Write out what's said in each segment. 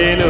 Aleluya.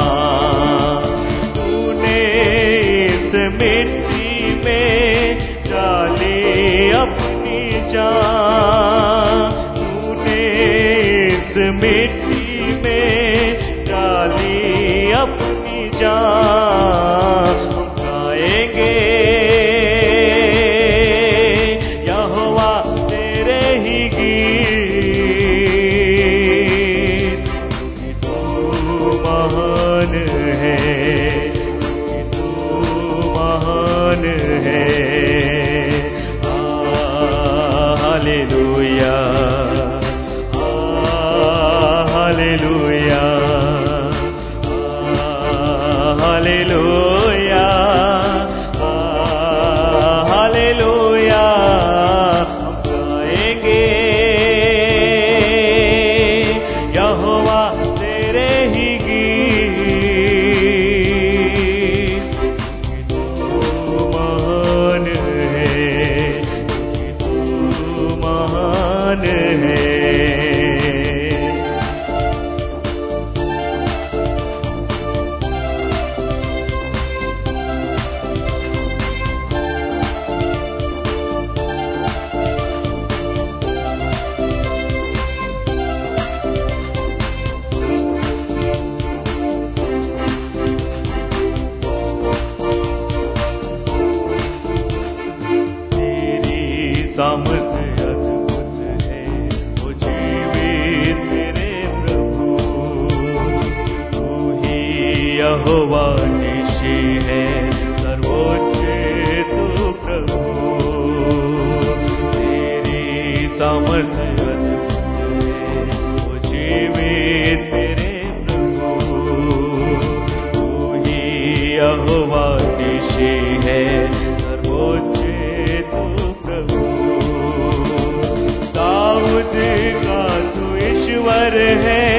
भेजा इस मिट्टी में डाली अपनी जान। हम गाएँगे यहोवा तेरे ही गीत। तू महान है। सामर्थ्य अद्भुत है। वो जीवित तेरे प्रभु। तू ही यहोवा पर है।